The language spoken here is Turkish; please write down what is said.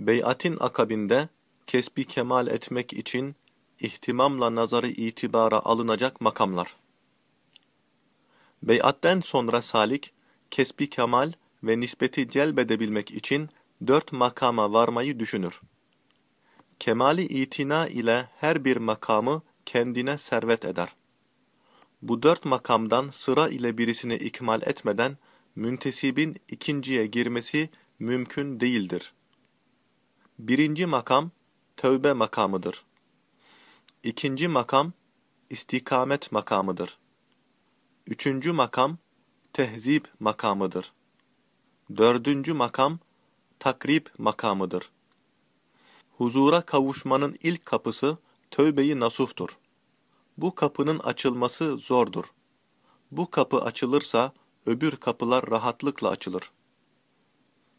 Beyatin akabinde kesbi kemal etmek için ihtimamla nazarı itibara alınacak makamlar. Beyatten sonra salik, kesbi kemal ve nispeti celbedebilmek için dört makama varmayı düşünür. Kemali itina ile her bir makamı kendine servet eder. Bu dört makamdan sıra ile birisini ikmal etmeden müntesibin ikinciye girmesi mümkün değildir. Birinci makam, tövbe makamıdır. İkinci makam, istikamet makamıdır. Üçüncü makam, tehzip makamıdır. Dördüncü makam, takrib makamıdır. Huzura kavuşmanın ilk kapısı, tövbeyi nasuhtur. Bu kapının açılması zordur. Bu kapı açılırsa, öbür kapılar rahatlıkla açılır.